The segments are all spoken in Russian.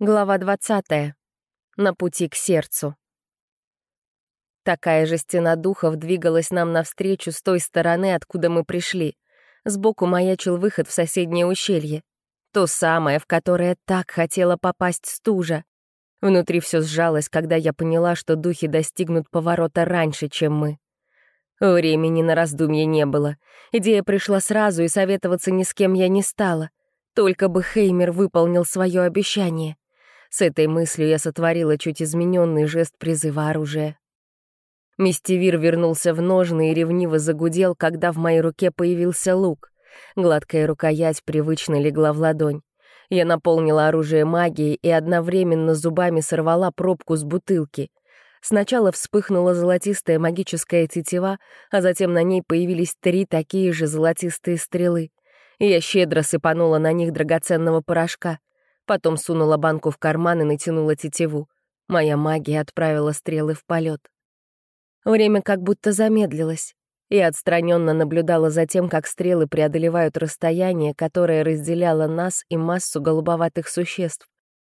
Глава 20. На пути к сердцу. Такая же стена духов двигалась нам навстречу с той стороны, откуда мы пришли. Сбоку маячил выход в соседнее ущелье. То самое, в которое так хотела попасть стужа. Внутри все сжалось, когда я поняла, что духи достигнут поворота раньше, чем мы. Времени на раздумье не было. Идея пришла сразу, и советоваться ни с кем я не стала. Только бы Хеймер выполнил свое обещание. С этой мыслью я сотворила чуть измененный жест призыва оружия. Мистивир вернулся в ножны и ревниво загудел, когда в моей руке появился лук. Гладкая рукоять привычно легла в ладонь. Я наполнила оружие магией и одновременно зубами сорвала пробку с бутылки. Сначала вспыхнула золотистая магическая тетива, а затем на ней появились три такие же золотистые стрелы. Я щедро сыпанула на них драгоценного порошка. Потом сунула банку в карман и натянула тетиву. Моя магия отправила стрелы в полет. Время как будто замедлилось. Я отстраненно наблюдала за тем, как стрелы преодолевают расстояние, которое разделяло нас и массу голубоватых существ.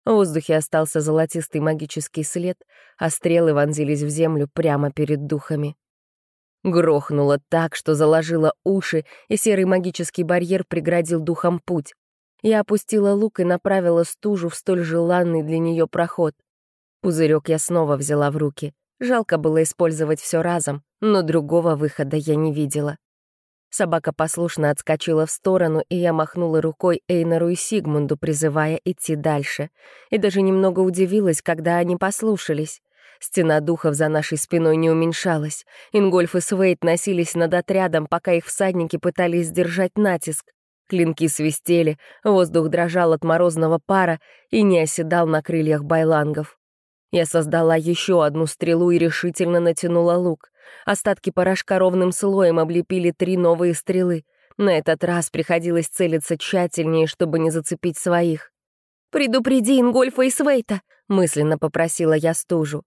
В воздухе остался золотистый магический след, а стрелы вонзились в землю прямо перед духами. Грохнуло так, что заложило уши, и серый магический барьер преградил духам путь. Я опустила лук и направила стужу в столь желанный для нее проход. Пузырек я снова взяла в руки. Жалко было использовать все разом, но другого выхода я не видела. Собака послушно отскочила в сторону, и я махнула рукой Эйнару и Сигмунду, призывая идти дальше. И даже немного удивилась, когда они послушались. Стена духов за нашей спиной не уменьшалась. Ингольф и Свейт носились над отрядом, пока их всадники пытались сдержать натиск. Клинки свистели, воздух дрожал от морозного пара и не оседал на крыльях байлангов. Я создала еще одну стрелу и решительно натянула лук. Остатки порошка ровным слоем облепили три новые стрелы. На этот раз приходилось целиться тщательнее, чтобы не зацепить своих. «Предупреди Ингольфа и Свейта», — мысленно попросила я стужу.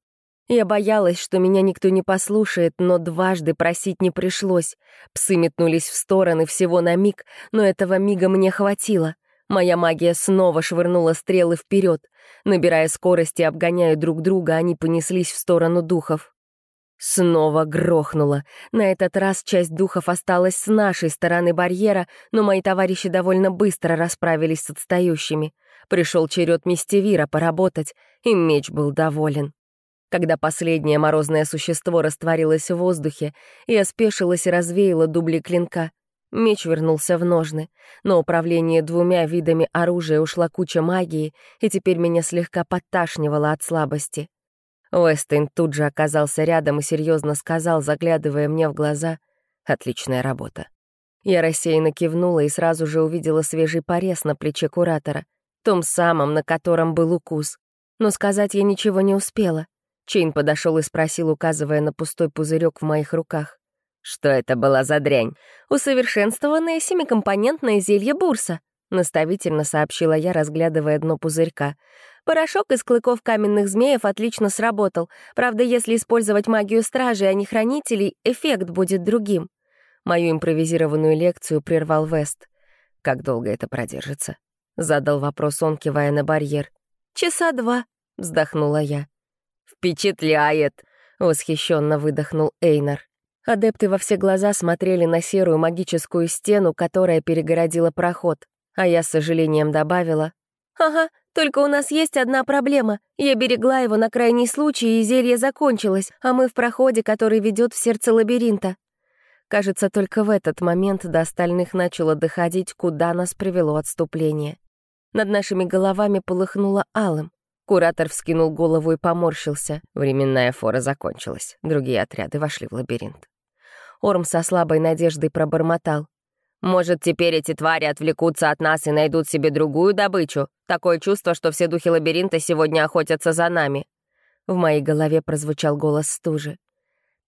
Я боялась, что меня никто не послушает, но дважды просить не пришлось. Псы метнулись в стороны всего на миг, но этого мига мне хватило. Моя магия снова швырнула стрелы вперед. Набирая скорость и обгоняя друг друга, они понеслись в сторону духов. Снова грохнуло. На этот раз часть духов осталась с нашей стороны барьера, но мои товарищи довольно быстро расправились с отстающими. Пришел черед Мистевира поработать, и меч был доволен. Когда последнее морозное существо растворилось в воздухе, я спешилась и развеяла дубли клинка. Меч вернулся в ножны. но управление двумя видами оружия ушла куча магии, и теперь меня слегка подташнивало от слабости. Уэстейн тут же оказался рядом и серьезно сказал, заглядывая мне в глаза, «Отличная работа». Я рассеянно кивнула и сразу же увидела свежий порез на плече куратора, том самом, на котором был укус. Но сказать я ничего не успела. Чейн подошел и спросил, указывая на пустой пузырек в моих руках. «Что это была за дрянь?» «Усовершенствованное семикомпонентное зелье бурса», — наставительно сообщила я, разглядывая дно пузырька. «Порошок из клыков каменных змеев отлично сработал. Правда, если использовать магию стражей, а не хранителей, эффект будет другим». Мою импровизированную лекцию прервал Вест. «Как долго это продержится?» — задал вопрос он, кивая на барьер. «Часа два», — вздохнула я. «Впечатляет!» — восхищенно выдохнул Эйнар. Адепты во все глаза смотрели на серую магическую стену, которая перегородила проход, а я с сожалением добавила. «Ага, только у нас есть одна проблема. Я берегла его на крайний случай, и зелье закончилось, а мы в проходе, который ведет в сердце лабиринта». Кажется, только в этот момент до остальных начало доходить, куда нас привело отступление. Над нашими головами полыхнуло алым. Куратор вскинул голову и поморщился. Временная фора закончилась. Другие отряды вошли в лабиринт. Орм со слабой надеждой пробормотал. «Может, теперь эти твари отвлекутся от нас и найдут себе другую добычу? Такое чувство, что все духи лабиринта сегодня охотятся за нами». В моей голове прозвучал голос стужи.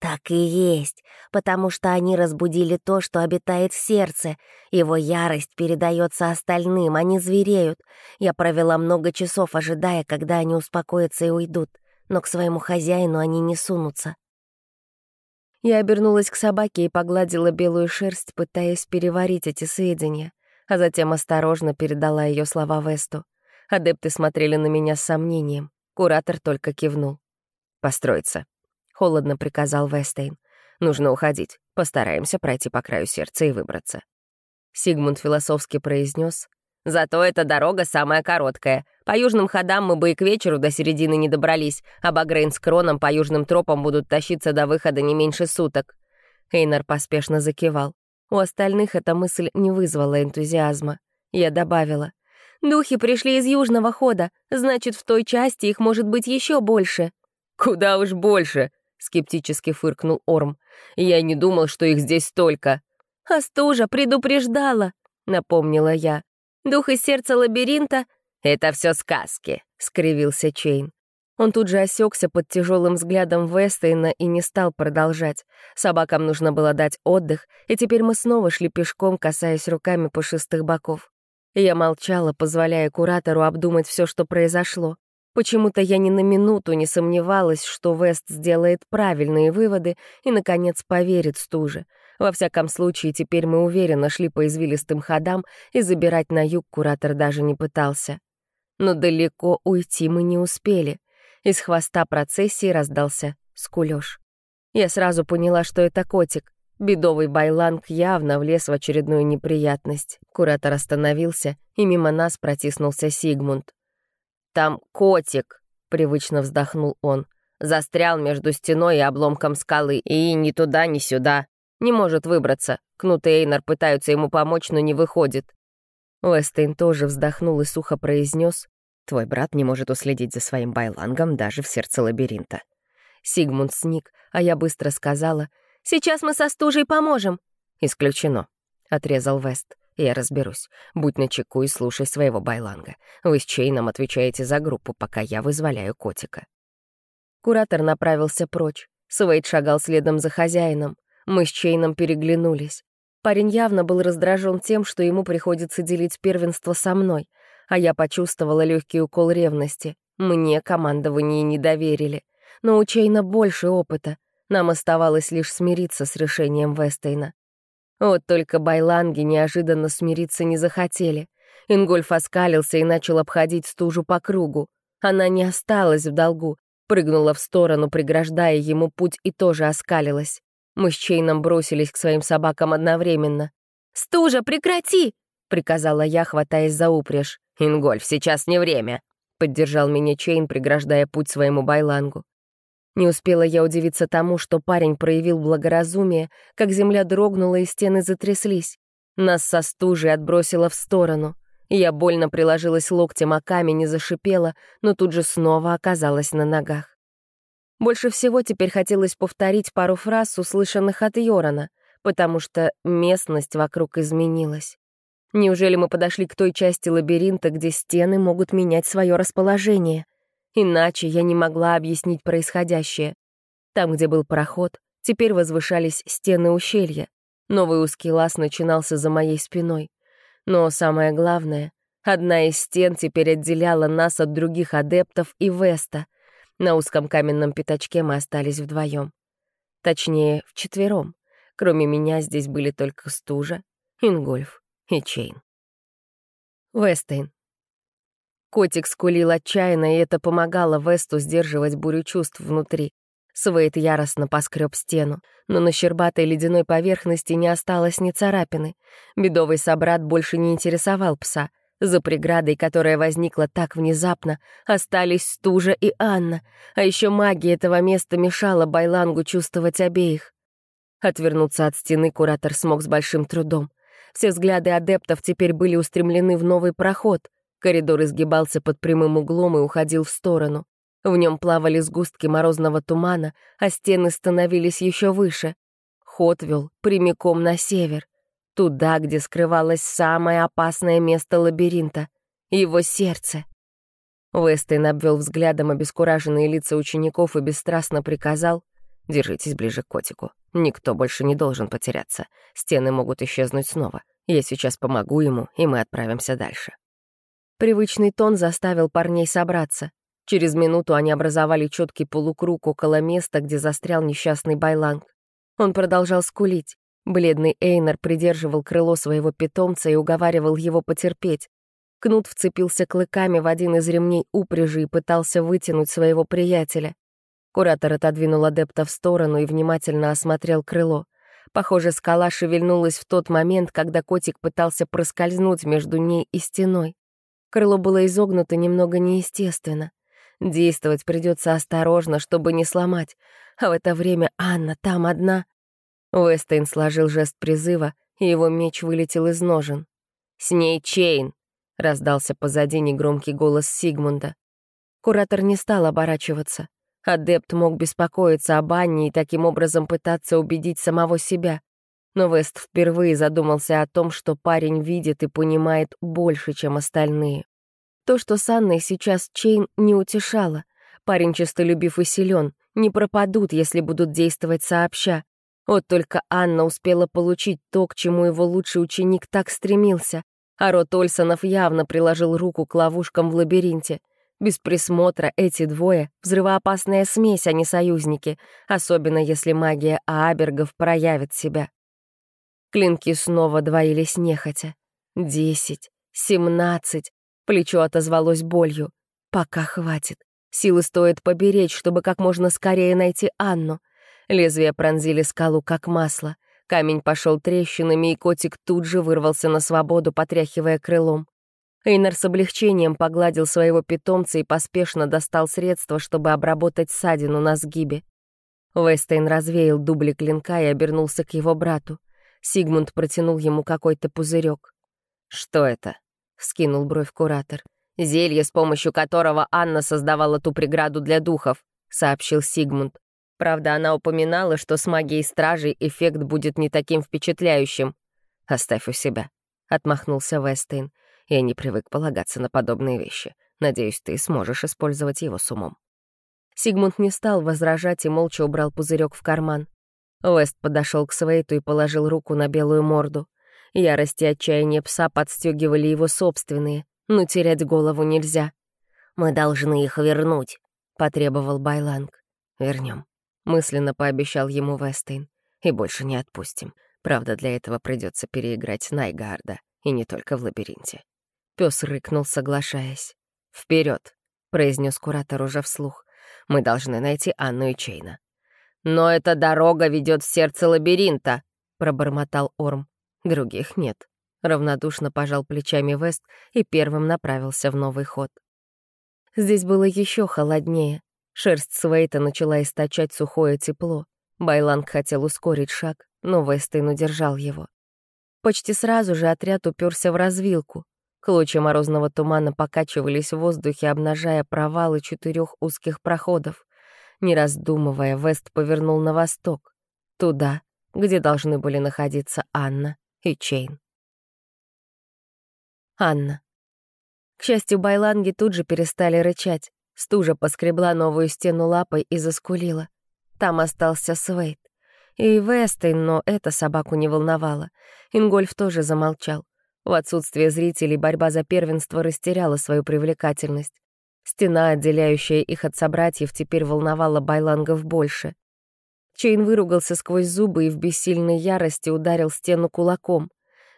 Так и есть, потому что они разбудили то, что обитает в сердце. Его ярость передается остальным, они звереют. Я провела много часов, ожидая, когда они успокоятся и уйдут, но к своему хозяину они не сунутся. Я обернулась к собаке и погладила белую шерсть, пытаясь переварить эти сведения, а затем осторожно передала ее слова Весту. Адепты смотрели на меня с сомнением. Куратор только кивнул. «Построиться», — холодно приказал Вестейн. «Нужно уходить. Постараемся пройти по краю сердца и выбраться». Сигмунд философски произнес: «Зато эта дорога самая короткая. По южным ходам мы бы и к вечеру до середины не добрались, а Багрейн с Кроном по южным тропам будут тащиться до выхода не меньше суток». Эйнар поспешно закивал. У остальных эта мысль не вызвала энтузиазма. Я добавила. «Духи пришли из южного хода, значит, в той части их может быть еще больше». «Куда уж больше», — скептически фыркнул Орм. «Я не думал, что их здесь столько». «А стужа предупреждала», — напомнила я. «Дух из сердца лабиринта...» «Это все сказки», — скривился Чейн. Он тут же осекся под тяжелым взглядом Вестейна и не стал продолжать. Собакам нужно было дать отдых, и теперь мы снова шли пешком, касаясь руками пушистых боков. Я молчала, позволяя куратору обдумать все, что произошло. Почему-то я ни на минуту не сомневалась, что Вест сделает правильные выводы и, наконец, поверит стуже. Во всяком случае, теперь мы уверенно шли по извилистым ходам, и забирать на юг куратор даже не пытался. Но далеко уйти мы не успели. Из хвоста процессии раздался скулёж. Я сразу поняла, что это котик. Бедовый байланг явно влез в очередную неприятность. Куратор остановился, и мимо нас протиснулся Сигмунд. «Там котик», — привычно вздохнул он. «Застрял между стеной и обломком скалы, и ни туда, ни сюда. Не может выбраться. Кнут и Эйнар пытаются ему помочь, но не выходит». Вестейн тоже вздохнул и сухо произнес: Твой брат не может уследить за своим байлангом даже в сердце лабиринта. Сигмунд сник, а я быстро сказала, «Сейчас мы со стужей поможем». «Исключено», — отрезал Вест. «Я разберусь. Будь начеку и слушай своего байланга. Вы с Чейном отвечаете за группу, пока я вызволяю котика». Куратор направился прочь. Свейт шагал следом за хозяином. Мы с Чейном переглянулись. Парень явно был раздражен тем, что ему приходится делить первенство со мной — а я почувствовала легкий укол ревности. Мне командование не доверили. Но у Чейна больше опыта. Нам оставалось лишь смириться с решением Вестейна. Вот только байланги неожиданно смириться не захотели. Ингольф оскалился и начал обходить стужу по кругу. Она не осталась в долгу, прыгнула в сторону, преграждая ему путь, и тоже оскалилась. Мы с Чейном бросились к своим собакам одновременно. «Стужа, прекрати!» — приказала я, хватаясь за упряжь. «Ингольф, сейчас не время», — поддержал меня Чейн, преграждая путь своему байлангу. Не успела я удивиться тому, что парень проявил благоразумие, как земля дрогнула и стены затряслись. Нас со стужей отбросило в сторону. Я больно приложилась локтем, а камень не зашипела, но тут же снова оказалась на ногах. Больше всего теперь хотелось повторить пару фраз, услышанных от Йорона, потому что местность вокруг изменилась. Неужели мы подошли к той части лабиринта, где стены могут менять свое расположение? Иначе я не могла объяснить происходящее. Там, где был проход, теперь возвышались стены ущелья. Новый узкий лаз начинался за моей спиной. Но самое главное, одна из стен теперь отделяла нас от других адептов и Веста. На узком каменном пятачке мы остались вдвоем. Точнее, вчетвером. Кроме меня здесь были только Стужа, Ингольф и Чейн. Вестейн. Котик скулил отчаянно, и это помогало Весту сдерживать бурю чувств внутри. Свейд яростно поскреб стену, но на щербатой ледяной поверхности не осталось ни царапины. Бедовый собрат больше не интересовал пса. За преградой, которая возникла так внезапно, остались Стужа и Анна, а еще магия этого места мешала Байлангу чувствовать обеих. Отвернуться от стены куратор смог с большим трудом. Все взгляды адептов теперь были устремлены в новый проход. Коридор изгибался под прямым углом и уходил в сторону. В нем плавали сгустки морозного тумана, а стены становились еще выше. Ход вел прямиком на север, туда, где скрывалось самое опасное место лабиринта — его сердце. Вестейн обвел взглядом обескураженные лица учеников и бесстрастно приказал «Держитесь ближе к котику». Никто больше не должен потеряться. Стены могут исчезнуть снова. Я сейчас помогу ему, и мы отправимся дальше. Привычный тон заставил парней собраться. Через минуту они образовали четкий полукруг около места, где застрял несчастный Байланг. Он продолжал скулить. Бледный Эйнер придерживал крыло своего питомца и уговаривал его потерпеть. Кнут вцепился клыками в один из ремней упряжи и пытался вытянуть своего приятеля. Куратор отодвинул адепта в сторону и внимательно осмотрел крыло. Похоже, скала шевельнулась в тот момент, когда котик пытался проскользнуть между ней и стеной. Крыло было изогнуто немного неестественно. Действовать придется осторожно, чтобы не сломать. А в это время Анна там одна. Вестейн сложил жест призыва, и его меч вылетел из ножен. «С ней Чейн!» — раздался позади негромкий голос Сигмунда. Куратор не стал оборачиваться. Адепт мог беспокоиться об Анне и таким образом пытаться убедить самого себя. Но Вест впервые задумался о том, что парень видит и понимает больше, чем остальные. То, что с Анной сейчас Чейн не утешало. Парень честолюбив и силен, не пропадут, если будут действовать сообща. Вот только Анна успела получить то, к чему его лучший ученик так стремился. А рот Ольсонов явно приложил руку к ловушкам в лабиринте. Без присмотра эти двое — взрывоопасная смесь, а не союзники, особенно если магия Аабергов проявит себя. Клинки снова двоились нехотя. Десять, семнадцать. Плечо отозвалось болью. Пока хватит. Силы стоит поберечь, чтобы как можно скорее найти Анну. Лезвия пронзили скалу, как масло. Камень пошел трещинами, и котик тут же вырвался на свободу, потряхивая крылом. Эйнар с облегчением погладил своего питомца и поспешно достал средства, чтобы обработать ссадину на сгибе. Вестейн развеял дубли клинка и обернулся к его брату. Сигмунд протянул ему какой-то пузырек. «Что это?» — вскинул бровь куратор. «Зелье, с помощью которого Анна создавала ту преграду для духов», — сообщил Сигмунд. Правда, она упоминала, что с магией стражей эффект будет не таким впечатляющим. «Оставь у себя», — отмахнулся Вестейн. «Я не привык полагаться на подобные вещи. Надеюсь, ты сможешь использовать его с умом». Сигмунд не стал возражать и молча убрал пузырек в карман. Вест подошел к Свейту и положил руку на белую морду. Ярость и отчаяние пса подстегивали его собственные, но терять голову нельзя. «Мы должны их вернуть», — потребовал Байланг. Вернем, мысленно пообещал ему Вестейн. «И больше не отпустим. Правда, для этого придется переиграть Найгарда, и не только в лабиринте». Пес рыкнул, соглашаясь. Вперед, произнес куратор уже вслух. «Мы должны найти Анну и Чейна». «Но эта дорога ведет в сердце лабиринта», — пробормотал Орм. Других нет. Равнодушно пожал плечами Вест и первым направился в новый ход. Здесь было еще холоднее. Шерсть Свейта начала источать сухое тепло. Байланг хотел ускорить шаг, но Вестейн удержал его. Почти сразу же отряд уперся в развилку. Клочья морозного тумана покачивались в воздухе, обнажая провалы четырех узких проходов. Не раздумывая, Вест повернул на восток, туда, где должны были находиться Анна и Чейн. Анна. К счастью, байланги тут же перестали рычать. Стужа поскребла новую стену лапой и заскулила. Там остался Свейт. И Вестейн, но это собаку не волновало. Ингольф тоже замолчал. В отсутствие зрителей борьба за первенство растеряла свою привлекательность. Стена, отделяющая их от собратьев, теперь волновала байлангов больше. Чейн выругался сквозь зубы и в бессильной ярости ударил стену кулаком.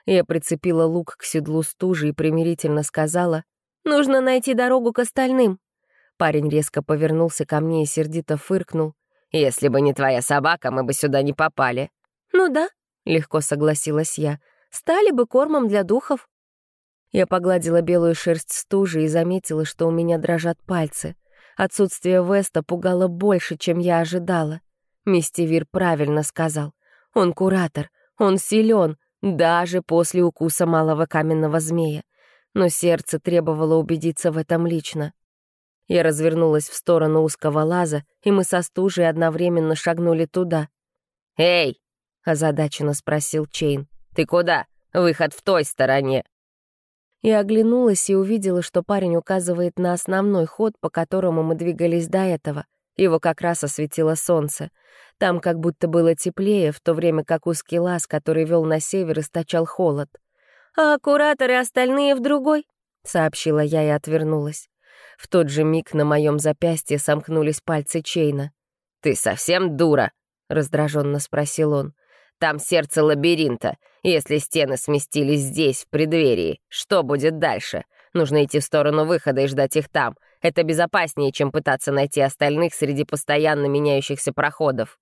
Я прицепила лук к седлу стужи и примирительно сказала, «Нужно найти дорогу к остальным». Парень резко повернулся ко мне и сердито фыркнул. «Если бы не твоя собака, мы бы сюда не попали». «Ну да», — легко согласилась я, «стали бы кормом для духов». Я погладила белую шерсть стужи и заметила, что у меня дрожат пальцы. Отсутствие Веста пугало больше, чем я ожидала. Мистивир правильно сказал. Он куратор, он силен, даже после укуса малого каменного змея. Но сердце требовало убедиться в этом лично. Я развернулась в сторону узкого лаза, и мы со стужей одновременно шагнули туда. «Эй!» — озадаченно спросил Чейн. «Ты куда? Выход в той стороне!» Я оглянулась и увидела, что парень указывает на основной ход, по которому мы двигались до этого. Его как раз осветило солнце. Там как будто было теплее, в то время как узкий лаз, который вел на север, источал холод. «А кураторы остальные в другой?» — сообщила я и отвернулась. В тот же миг на моем запястье сомкнулись пальцы Чейна. «Ты совсем дура?» — раздраженно спросил он. «Там сердце лабиринта. Если стены сместились здесь, в преддверии, что будет дальше? Нужно идти в сторону выхода и ждать их там. Это безопаснее, чем пытаться найти остальных среди постоянно меняющихся проходов.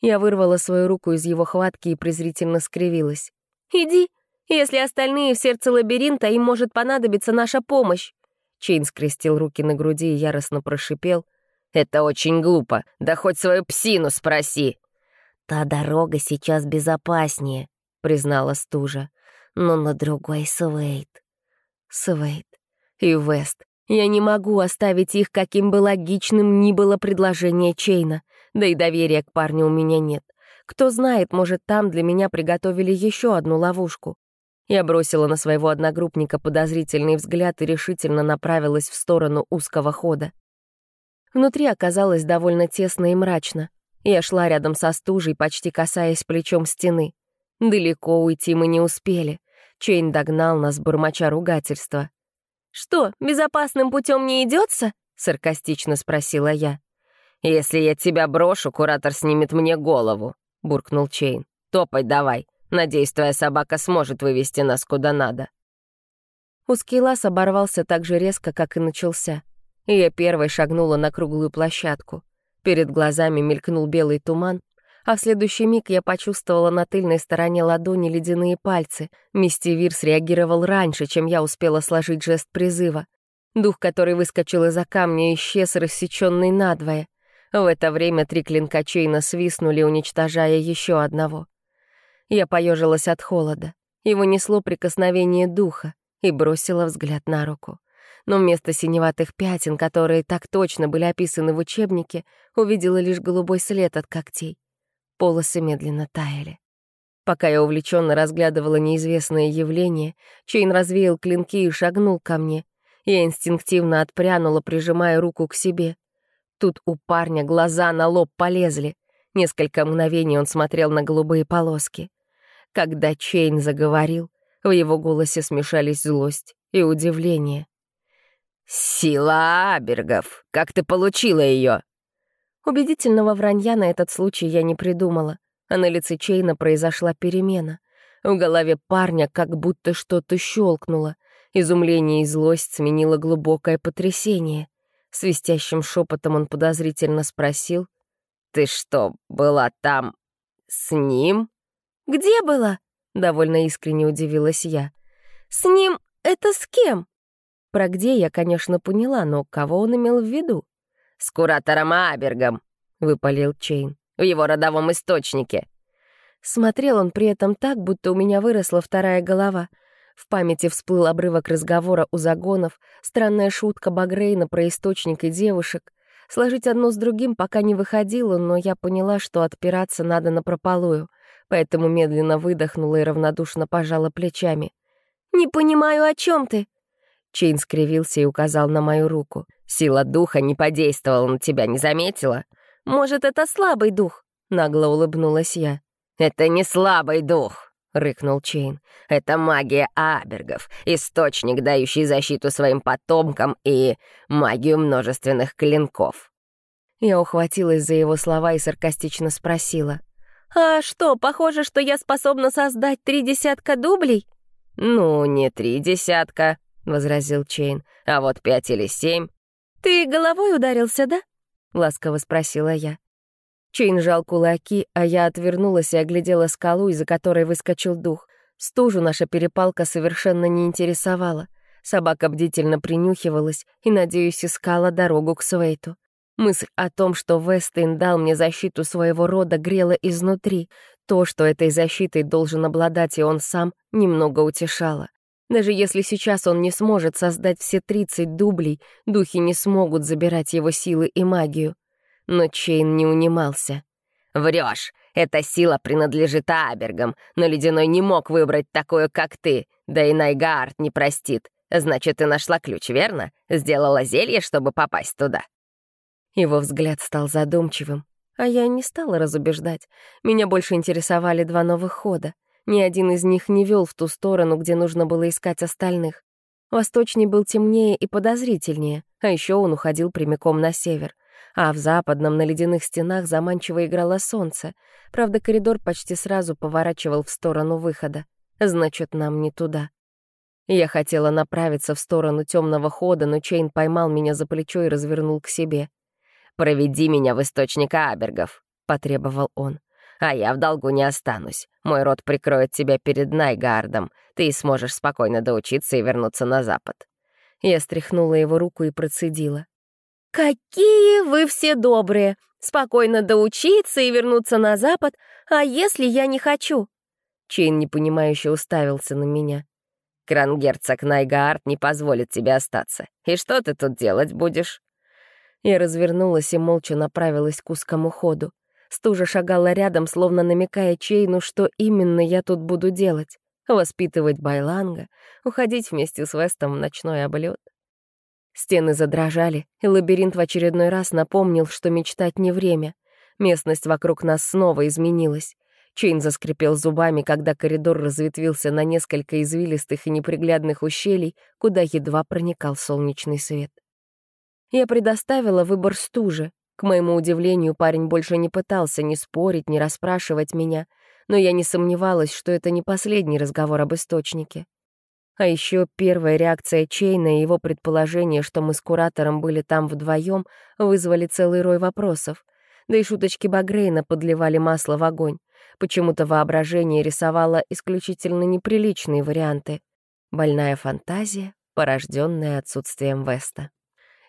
Я вырвала свою руку из его хватки и презрительно скривилась. «Иди. Если остальные в сердце лабиринта, им может понадобиться наша помощь». Чейн скрестил руки на груди и яростно прошипел. «Это очень глупо. Да хоть свою псину спроси». «Та дорога сейчас безопаснее», — признала стужа. «Но на другой Свейт». Свейт и Вест. Я не могу оставить их, каким бы логичным ни было предложение Чейна. Да и доверия к парню у меня нет. Кто знает, может, там для меня приготовили еще одну ловушку. Я бросила на своего одногруппника подозрительный взгляд и решительно направилась в сторону узкого хода. Внутри оказалось довольно тесно и мрачно. Я шла рядом со стужей, почти касаясь плечом стены. Далеко уйти мы не успели. Чейн догнал нас, бормоча ругательства. «Что, безопасным путем не идется?» — саркастично спросила я. «Если я тебя брошу, куратор снимет мне голову», — буркнул Чейн. «Топай давай. Надеюсь, твоя собака сможет вывести нас куда надо». Узкий лаз оборвался так же резко, как и начался. И я первой шагнула на круглую площадку. Перед глазами мелькнул белый туман, а в следующий миг я почувствовала на тыльной стороне ладони ледяные пальцы. Мистивир среагировал раньше, чем я успела сложить жест призыва. Дух, который выскочил из-за камня, исчез, рассеченный надвое. В это время три клинка Чейна свистнули, уничтожая еще одного. Я поежилась от холода. Его несло прикосновение духа и бросила взгляд на руку. Но вместо синеватых пятен, которые так точно были описаны в учебнике, увидела лишь голубой след от когтей. Полосы медленно таяли. Пока я увлеченно разглядывала неизвестное явление, Чейн развеял клинки и шагнул ко мне. Я инстинктивно отпрянула, прижимая руку к себе. Тут у парня глаза на лоб полезли. Несколько мгновений он смотрел на голубые полоски. Когда Чейн заговорил, в его голосе смешались злость и удивление. «Сила Абергов! Как ты получила ее? Убедительного вранья на этот случай я не придумала, а на лице Чейна произошла перемена. В голове парня как будто что-то щелкнуло. Изумление и злость сменило глубокое потрясение. Свистящим шепотом он подозрительно спросил. «Ты что, была там с ним?» «Где была?» — довольно искренне удивилась я. «С ним это с кем?» Про где я, конечно, поняла, но кого он имел в виду? «С куратором Абергом», — выпалил Чейн, — «в его родовом источнике». Смотрел он при этом так, будто у меня выросла вторая голова. В памяти всплыл обрывок разговора у загонов, странная шутка Багрейна про источник и девушек. Сложить одно с другим пока не выходило, но я поняла, что отпираться надо напропалую, поэтому медленно выдохнула и равнодушно пожала плечами. «Не понимаю, о чем ты?» Чейн скривился и указал на мою руку. «Сила духа не подействовала на тебя, не заметила?» «Может, это слабый дух?» — нагло улыбнулась я. «Это не слабый дух!» — рыкнул Чейн. «Это магия Абергов, источник, дающий защиту своим потомкам и магию множественных клинков». Я ухватилась за его слова и саркастично спросила. «А что, похоже, что я способна создать три десятка дублей?» «Ну, не три десятка», — возразил Чейн. «А вот пять или семь». «Ты головой ударился, да?» — ласково спросила я. Чейн сжал кулаки, а я отвернулась и оглядела скалу, из-за которой выскочил дух. Стужу наша перепалка совершенно не интересовала. Собака бдительно принюхивалась и, надеюсь, искала дорогу к Свейту. Мысль о том, что Вестейн дал мне защиту своего рода, грела изнутри. То, что этой защитой должен обладать и он сам, немного утешало. Даже если сейчас он не сможет создать все 30 дублей, духи не смогут забирать его силы и магию. Но Чейн не унимался. «Врешь! Эта сила принадлежит Абергам, но Ледяной не мог выбрать такую, как ты, да и Найгаард не простит. Значит, ты нашла ключ, верно? Сделала зелье, чтобы попасть туда?» Его взгляд стал задумчивым, а я не стала разубеждать. Меня больше интересовали два новых хода — ни один из них не вел в ту сторону, где нужно было искать остальных. Восточный был темнее и подозрительнее, а еще он уходил прямиком на север. А в западном на ледяных стенах заманчиво играло солнце. Правда, коридор почти сразу поворачивал в сторону выхода. Значит, нам не туда. Я хотела направиться в сторону темного хода, но Чейн поймал меня за плечо и развернул к себе. «Проведи меня в источник Абергов», — потребовал он. «А я в долгу не останусь. Мой род прикроет тебя перед Найгардом. Ты сможешь спокойно доучиться и вернуться на запад». Я стряхнула его руку и процедила. «Какие вы все добрые! Спокойно доучиться и вернуться на запад, а если я не хочу?» Чейн непонимающе уставился на меня. «Крангерцог Найгаард не позволит тебе остаться. И что ты тут делать будешь?» Я развернулась и молча направилась к узкому ходу. Стужа шагала рядом, словно намекая Чейну, что именно я тут буду делать. Воспитывать Байланга, уходить вместе с Вестом в ночной облет. Стены задрожали, и лабиринт в очередной раз напомнил, что мечтать не время. Местность вокруг нас снова изменилась. Чейн заскрипел зубами, когда коридор разветвился на несколько извилистых и неприглядных ущелий, куда едва проникал солнечный свет. Я предоставила выбор стуже. К моему удивлению, парень больше не пытался ни спорить, ни расспрашивать меня, но я не сомневалась, что это не последний разговор об источнике. А еще первая реакция Чейна и его предположение, что мы с куратором были там вдвоем, вызвали целый рой вопросов. Да и шуточки Багрейна подливали масло в огонь. Почему-то воображение рисовало исключительно неприличные варианты. Больная фантазия, порожденная отсутствием Веста.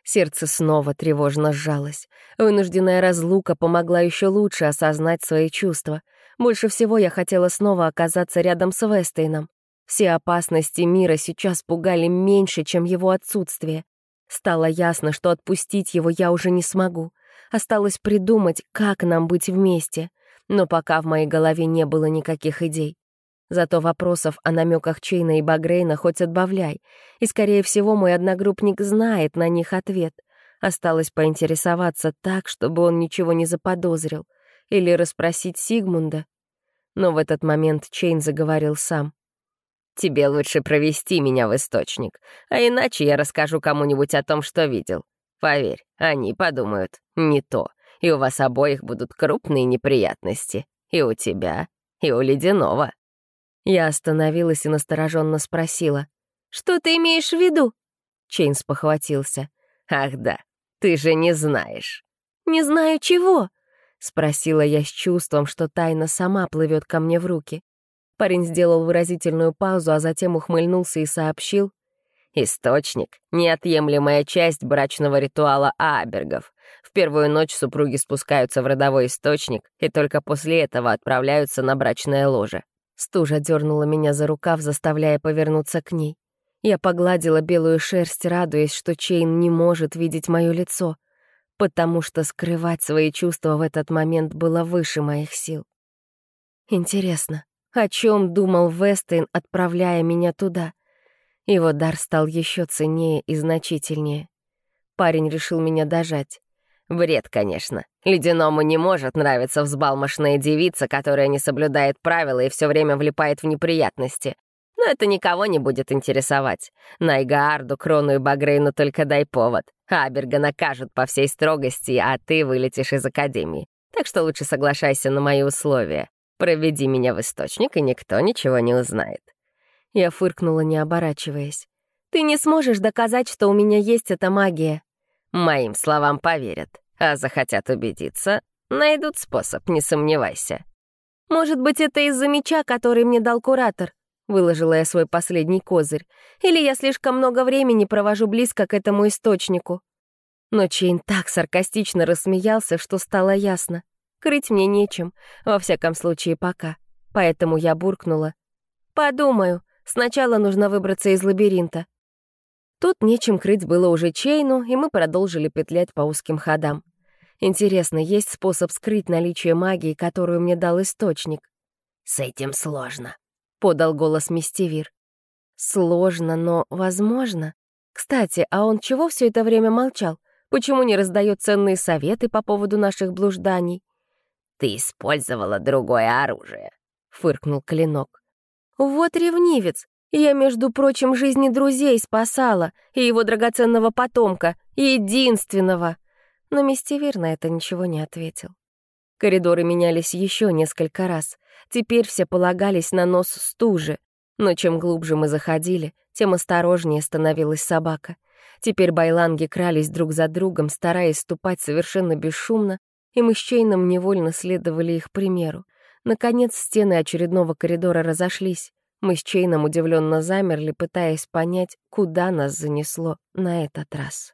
Сердце снова тревожно сжалось. Вынужденная разлука помогла еще лучше осознать свои чувства. Больше всего я хотела снова оказаться рядом с Вестейном. Все опасности мира сейчас пугали меньше, чем его отсутствие. Стало ясно, что отпустить его я уже не смогу. Осталось придумать, как нам быть вместе. Но пока в моей голове не было никаких идей. Зато вопросов о намеках Чейна и Багрейна хоть отбавляй. И, скорее всего, мой одногруппник знает на них ответ. Осталось поинтересоваться так, чтобы он ничего не заподозрил. Или расспросить Сигмунда. Но в этот момент Чейн заговорил сам. Тебе лучше провести меня в источник, а иначе я расскажу кому-нибудь о том, что видел. Поверь, они подумают не то, и у вас обоих будут крупные неприятности. И у тебя, и у Ледяного». Я остановилась и настороженно спросила. «Что ты имеешь в виду?» Чейнс похватился. «Ах да, ты же не знаешь». «Не знаю чего?» — спросила я с чувством, что тайна сама плывет ко мне в руки. Парень сделал выразительную паузу, а затем ухмыльнулся и сообщил. «Источник — неотъемлемая часть брачного ритуала Абергов. В первую ночь супруги спускаются в родовой источник и только после этого отправляются на брачное ложе». Стужа дернула меня за рукав, заставляя повернуться к ней. Я погладила белую шерсть, радуясь, что Чейн не может видеть мое лицо, потому что скрывать свои чувства в этот момент было выше моих сил. Интересно, о чем думал Вестейн, отправляя меня туда? Его дар стал еще ценнее и значительнее. Парень решил меня дожать. Бред, конечно. Ледяному не может нравиться взбалмошная девица, которая не соблюдает правила и все время влипает в неприятности. Но это никого не будет интересовать. Найгаарду, Крону и Багрейну только дай повод. Аберга накажут по всей строгости, а ты вылетишь из Академии. Так что лучше соглашайся на мои условия. Проведи меня в источник, и никто ничего не узнает». Я фыркнула, не оборачиваясь. «Ты не сможешь доказать, что у меня есть эта магия». «Моим словам поверят, а захотят убедиться, найдут способ, не сомневайся». «Может быть, это из-за меча, который мне дал куратор?» Выложила я свой последний козырь. «Или я слишком много времени провожу близко к этому источнику?» Но Чейн так саркастично рассмеялся, что стало ясно. Крыть мне нечем, во всяком случае пока. Поэтому я буркнула. «Подумаю, сначала нужно выбраться из лабиринта». Тут нечем крыть было уже Чейну, и мы продолжили петлять по узким ходам. Интересно, есть способ скрыть наличие магии, которую мне дал источник? «С этим сложно», — подал голос Мистевир. «Сложно, но возможно. Кстати, а он чего все это время молчал? Почему не раздает ценные советы по поводу наших блужданий?» «Ты использовала другое оружие», — фыркнул Клинок. «Вот ревнивец! Я, между прочим, жизни друзей спасала, и его драгоценного потомка, единственного!» Но Мистевир на это ничего не ответил. Коридоры менялись еще несколько раз. Теперь все полагались на нос стужи. Но чем глубже мы заходили, тем осторожнее становилась собака. Теперь байланги крались друг за другом, стараясь ступать совершенно бесшумно, и мы с Чейном невольно следовали их примеру. Наконец, стены очередного коридора разошлись. Мы с Чейном удивленно замерли, пытаясь понять, куда нас занесло на этот раз.